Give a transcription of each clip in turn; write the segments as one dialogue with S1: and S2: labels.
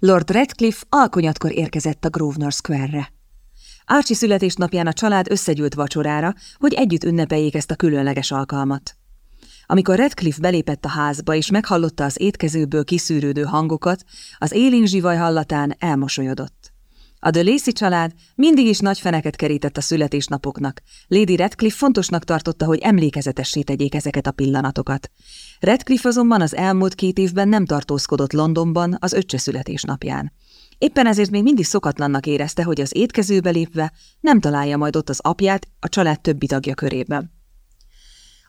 S1: Lord Redcliffe alkonyatkor érkezett a Grosvenor Square-re. Archie születésnapján a család összegyűlt vacsorára, hogy együtt ünnepeljék ezt a különleges alkalmat. Amikor Redcliffe belépett a házba és meghallotta az étkezőből kiszűrődő hangokat, az élénk zsivaj hallatán elmosolyodott. A de Lacey család mindig is nagy feneket kerített a születésnapoknak. Lady Redcliffe fontosnak tartotta, hogy emlékezetessé tegyék ezeket a pillanatokat. Redcliffe azonban az elmúlt két évben nem tartózkodott Londonban az öccse születésnapján. Éppen ezért még mindig szokatlannak érezte, hogy az étkezőbe lépve nem találja majd ott az apját a család többi tagja körében.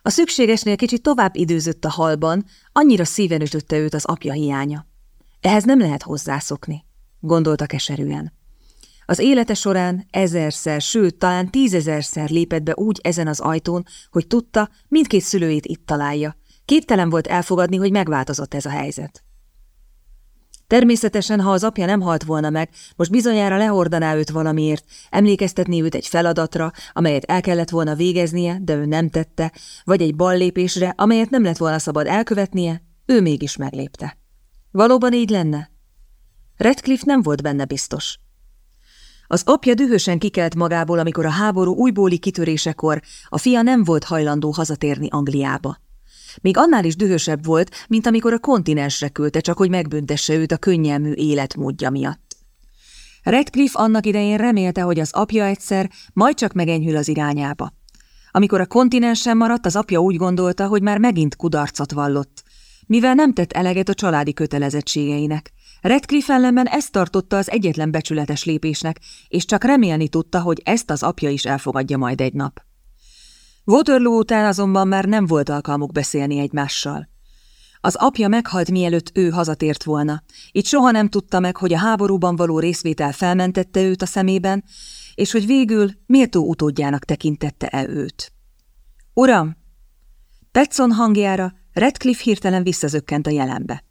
S1: A szükségesnél kicsit tovább időzött a halban, annyira szíven ütötte őt az apja hiánya. Ehhez nem lehet hozzászokni, gondolta keserűen. Az élete során ezerszer, sőt, talán tízezerszer lépett be úgy ezen az ajtón, hogy tudta, mindkét szülőit itt találja. Képtelen volt elfogadni, hogy megváltozott ez a helyzet. Természetesen, ha az apja nem halt volna meg, most bizonyára lehordaná őt valamiért, emlékeztetné őt egy feladatra, amelyet el kellett volna végeznie, de ő nem tette, vagy egy ballépésre, amelyet nem lett volna szabad elkövetnie, ő mégis meglépte. Valóban így lenne? Redcliffe nem volt benne biztos. Az apja dühösen kikelt magából, amikor a háború újbóli kitörésekor a fia nem volt hajlandó hazatérni Angliába. Még annál is dühösebb volt, mint amikor a kontinensre küldte, csak hogy megbüntesse őt a könnyelmű életmódja miatt. Redcliffe annak idején remélte, hogy az apja egyszer majd csak megenyhül az irányába. Amikor a kontinensen maradt, az apja úgy gondolta, hogy már megint kudarcot vallott, mivel nem tett eleget a családi kötelezettségeinek. Redcliffe ellenben ezt tartotta az egyetlen becsületes lépésnek, és csak remélni tudta, hogy ezt az apja is elfogadja majd egy nap. Waterloo után azonban már nem volt alkalmuk beszélni egymással. Az apja meghalt, mielőtt ő hazatért volna. Itt soha nem tudta meg, hogy a háborúban való részvétel felmentette őt a szemében, és hogy végül méltó utódjának tekintette-e őt. Uram! Petson hangjára Redcliffe hirtelen visszazökkent a jelenbe.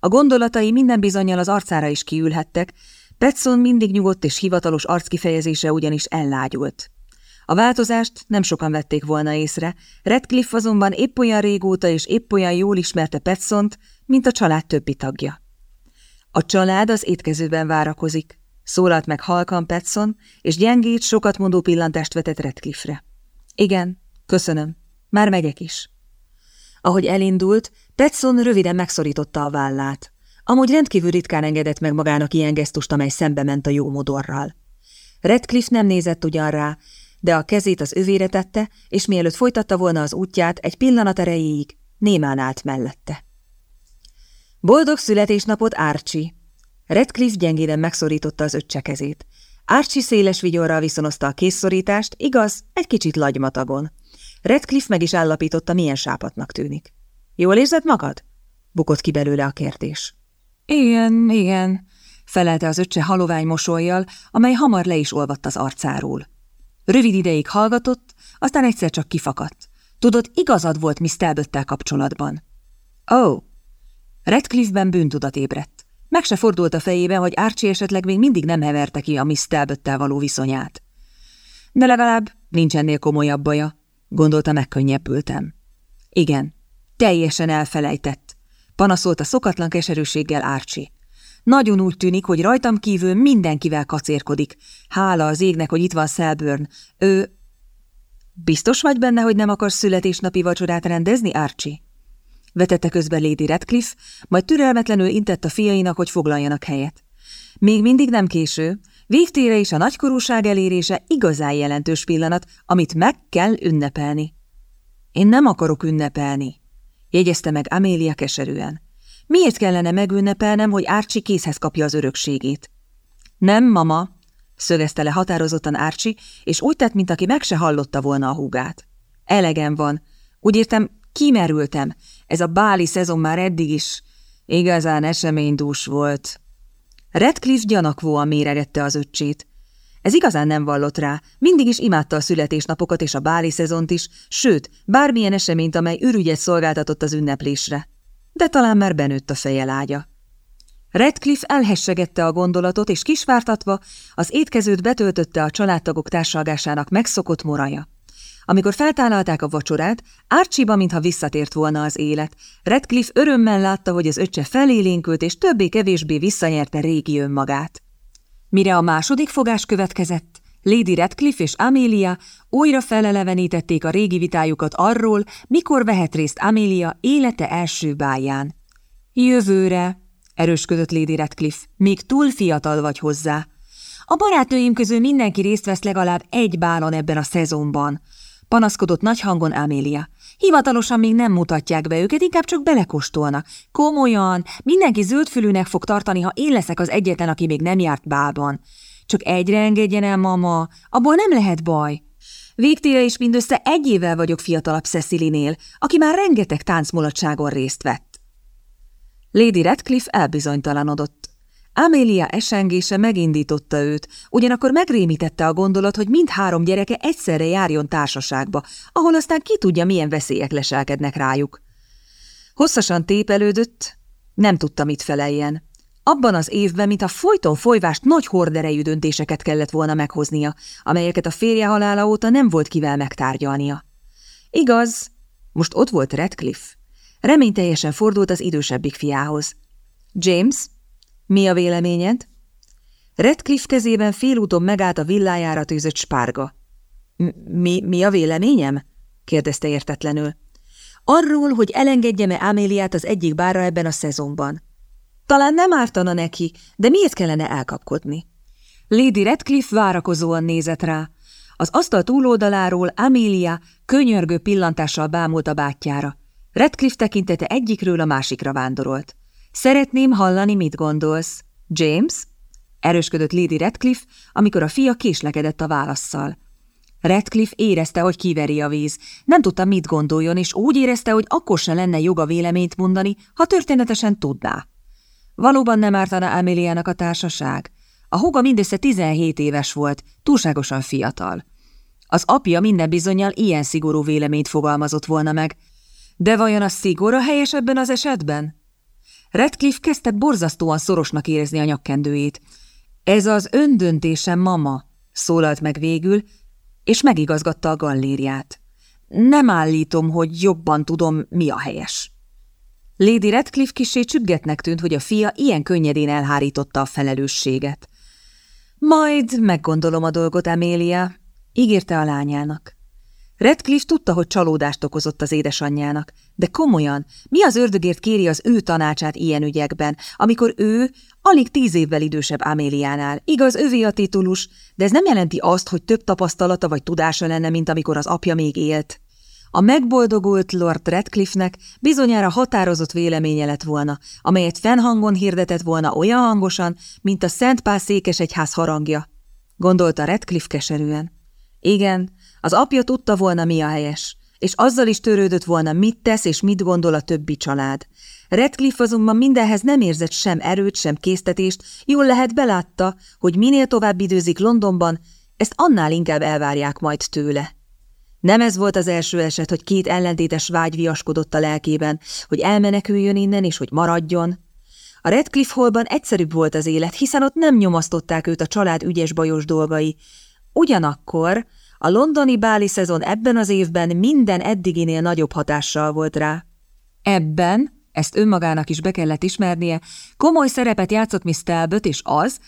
S1: A gondolatai minden bizonyal az arcára is kiülhettek, Petson mindig nyugodt és hivatalos arckifejezése ugyanis ellágyult. A változást nem sokan vették volna észre, Redcliffe azonban épp olyan régóta és épp olyan jól ismerte Petsont, mint a család többi tagja. A család az étkezőben várakozik, szólalt meg halkan Petson, és gyengét, sokat mondó pillantást vetett Redcliffe-re. Igen, köszönöm, már megyek is. Ahogy elindult, Petson röviden megszorította a vállát. Amúgy rendkívül ritkán engedett meg magának ilyen gesztust, amely szembe ment a jó modorral. Redcliffe nem nézett ugyan rá, de a kezét az övére tette, és mielőtt folytatta volna az útját, egy pillanat erejéig némán állt mellette. Boldog születésnapot, Árcsi! Redcliffe gyengéden megszorította az öccse kezét. Árcsi széles vigyorral viszonozta a készszorítást, igaz, egy kicsit lagymatagon. Redcliffe meg is állapította, milyen sápatnak tűnik. Jól érzed magad? Bukott ki belőle a kérdés. Igen, igen, felelte az öccse halovány mosolyjal, amely hamar le is olvadt az arcáról. Rövid ideig hallgatott, aztán egyszer csak kifakadt. Tudod, igazad volt Miss Talbottel kapcsolatban. Ó! Oh. Redcliffe-ben bűntudat ébredt. Meg se fordult a fejébe, hogy Archie esetleg még mindig nem heverte ki a Miss Talbottel való viszonyát. De legalább nincs ennél komolyabb baja, gondolta megkönnyebbültem. Igen, teljesen elfelejtett, panaszolta szokatlan keserűséggel Archie. Nagyon úgy tűnik, hogy rajtam kívül mindenkivel kacérkodik. Hála az égnek, hogy itt van Selburn. Ő... Biztos vagy benne, hogy nem akarsz születésnapi vacsorát rendezni, Archie? Vetette közben Lady Radcliffe, majd türelmetlenül intett a fiainak, hogy foglaljanak helyet. Még mindig nem késő. Végtére és a nagykorúság elérése igazán jelentős pillanat, amit meg kell ünnepelni. Én nem akarok ünnepelni, jegyezte meg Amélia keserűen. Miért kellene megünnepelnem, hogy Árcsi készhez kapja az örökségét? Nem, mama, szögezte le határozottan Árcsi, és úgy tett, mint aki meg se hallotta volna a húgát. Elegem van. Úgy értem, kimerültem. Ez a báli szezon már eddig is igazán eseménydús volt. Redcliffe gyanakvóan méregette az öccsét. Ez igazán nem vallott rá, mindig is imádta a születésnapokat és a báli szezont is, sőt, bármilyen eseményt, amely ürügyet szolgáltatott az ünneplésre de talán már benőtt a feje lágya. Redcliffe elhessegette a gondolatot, és kisvártatva az étkezőt betöltötte a családtagok társalgásának megszokott moraja. Amikor feltállalták a vacsorát, Árcsiba, mintha visszatért volna az élet. Redcliffe örömmel látta, hogy az öccse felélénkült, és többé-kevésbé visszanyerte régi önmagát. Mire a második fogás következett, Lady Redcliffe és Amelia újra felelevenítették a régi vitájukat arról, mikor vehet részt Amelia élete első báján. Jövőre, erősködött Lady Redcliffe, még túl fiatal vagy hozzá. A barátnőim közül mindenki részt vesz legalább egy bálon ebben a szezonban, panaszkodott nagy hangon Amélia. Hivatalosan még nem mutatják be őket, inkább csak belekóstolnak. Komolyan, mindenki zöldfülűnek fog tartani, ha én leszek az egyetlen, aki még nem járt bálban. Csak egyre engedjen el, mama, abból nem lehet baj. Végtére is mindössze egy évvel vagyok fiatalabb Cecilinél, aki már rengeteg táncmulatságon részt vett. Lady Radcliffe elbizonytalanodott. Amelia esengése megindította őt, ugyanakkor megrémítette a gondolat, hogy mindhárom gyereke egyszerre járjon társaságba, ahol aztán ki tudja, milyen veszélyek leselkednek rájuk. Hosszasan tépelődött, nem tudta, mit feleljen. Abban az évben, mint a folyton folyvást nagy horderejű döntéseket kellett volna meghoznia, amelyeket a férje halála óta nem volt kivel megtárgyalnia. Igaz, most ott volt Redcliffe. Reményteljesen fordult az idősebbik fiához. James, mi a véleményed? Redcliffe kezében félúton megállt a villájára tűzött spárga. Mi, mi a véleményem? kérdezte értetlenül. Arról, hogy elengedjem-e Améliát az egyik bárra ebben a szezonban. Talán nem ártana neki, de miért kellene elkapkodni? Lady Redcliffe várakozóan nézett rá. Az asztal túloldaláról Amelia könyörgő pillantással bámult a bátyjára. Redcliffe tekintete egyikről a másikra vándorolt. Szeretném hallani, mit gondolsz. James? Erősködött Lady Redcliffe, amikor a fia késlekedett a válaszszal. Redcliffe érezte, hogy kiveri a víz. Nem tudta, mit gondoljon, és úgy érezte, hogy akkor se lenne joga véleményt mondani, ha történetesen tudná. Valóban nem ártana Ameliának a társaság. A húga mindössze 17 éves volt, túlságosan fiatal. Az apja minden bizonyal ilyen szigorú véleményt fogalmazott volna meg. De vajon a szigor a helyes ebben az esetben? Redcliffe kezdett borzasztóan szorosnak érezni a nyakkendőjét. Ez az öndöntésem, mama, szólalt meg végül, és megigazgatta a gallériát. Nem állítom, hogy jobban tudom, mi a helyes. Lady Redcliffe kisé csüggetnek tűnt, hogy a fia ilyen könnyedén elhárította a felelősséget. Majd meggondolom a dolgot, Amélia, ígérte a lányának. Redcliffe tudta, hogy csalódást okozott az édesanyjának, de komolyan, mi az ördögért kéri az ő tanácsát ilyen ügyekben, amikor ő alig tíz évvel idősebb Améliánál. Igaz, övé a titulus, de ez nem jelenti azt, hogy több tapasztalata vagy tudása lenne, mint amikor az apja még élt. A megboldogult Lord Redcliffe-nek bizonyára határozott véleménye lett volna, amelyet fennhangon hirdetett volna olyan hangosan, mint a Szent Pál székesegyház harangja, gondolta Redcliffe keserűen. Igen, az apja tudta volna, mi a helyes, és azzal is törődött volna, mit tesz és mit gondol a többi család. Redcliffe azonban mindenhez nem érzett sem erőt, sem késztetést, jól lehet belátta, hogy minél tovább időzik Londonban, ezt annál inkább elvárják majd tőle. Nem ez volt az első eset, hogy két ellentétes vágy viaskodott a lelkében, hogy elmeneküljön innen és hogy maradjon. A Redcliffe Hallban egyszerűbb volt az élet, hiszen ott nem nyomasztották őt a család ügyes-bajos dolgai. Ugyanakkor a londoni báli szezon ebben az évben minden eddiginél nagyobb hatással volt rá. Ebben, ezt önmagának is be kellett ismernie, komoly szerepet játszott Miss Talbot, és az,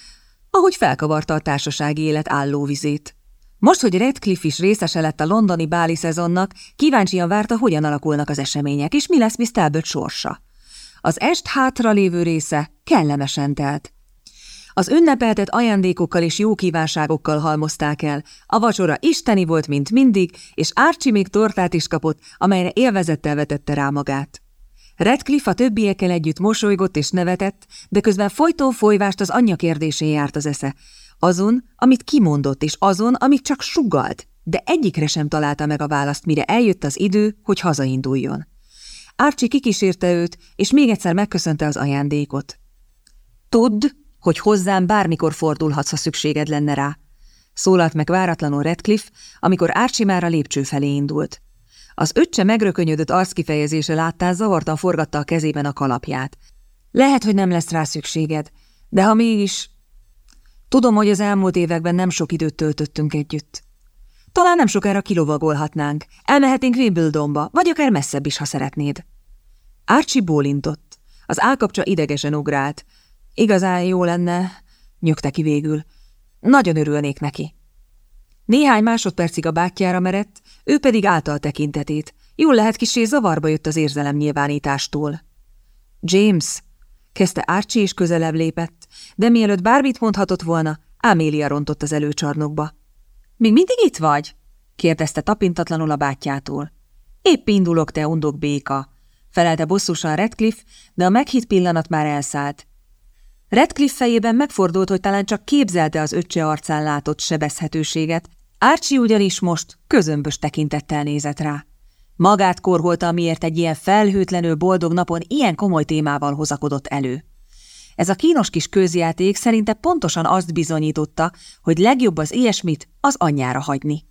S1: ahogy felkavarta a társasági élet állóvizét. Most, hogy Redcliffe is részese lett a londoni báli szezonnak, kíváncsian várta, hogyan alakulnak az események, és mi lesz Miss Talbot sorsa. Az est hátra lévő része kellemesen telt. Az ünnepeltet ajándékokkal és jó kívánságokkal halmozták el. A vacsora isteni volt, mint mindig, és Árcsi még tortát is kapott, amelyre élvezettel vetette rá magát. Redcliffe a többiekkel együtt mosolygott és nevetett, de közben folyton folyvást az anyja kérdésén járt az esze. Azon, amit kimondott, és azon, amit csak sugalt, de egyikre sem találta meg a választ, mire eljött az idő, hogy hazainduljon. Árcsi kikísérte őt, és még egyszer megköszönte az ajándékot. Tudd, hogy hozzám bármikor fordulhatsz, ha szükséged lenne rá. Szólalt meg váratlanul Redcliffe, amikor Árcsi már a lépcső felé indult. Az öccse megrökönyödött arckifejezése láttán zavartan forgatta a kezében a kalapját. Lehet, hogy nem lesz rá szükséged, de ha mégis... Tudom, hogy az elmúlt években nem sok időt töltöttünk együtt. Talán nem sokára kilovagolhatnánk. Elmehetnénk Wimbledonba, vagy akár messzebb is, ha szeretnéd. Archie bólintott. Az állkapcsa idegesen ugrált. Igazán jó lenne, nyögte ki végül. Nagyon örülnék neki. Néhány másodpercig a bátyjára merett, ő pedig által tekintetét. Jól lehet kisé zavarba jött az érzelem nyilvánítástól. James, kezdte Archie és közelebb lépett, de mielőtt bármit mondhatott volna, Amélia rontott az előcsarnokba. Még mindig itt vagy? kérdezte tapintatlanul a bátyjától. Épp indulok, te undok béka, felelte bosszusan Redcliffe, de a meghitt pillanat már elszállt. Redcliffe fejében megfordult, hogy talán csak képzelte az öccse arcán látott sebezhetőséget, Archie ugyanis most közömbös tekintettel nézett rá. Magát korholta, amiért egy ilyen felhőtlenül boldog napon ilyen komoly témával hozakodott elő. Ez a kínos kis közjáték szerinte pontosan azt bizonyította, hogy legjobb az ilyesmit az anyjára hagyni.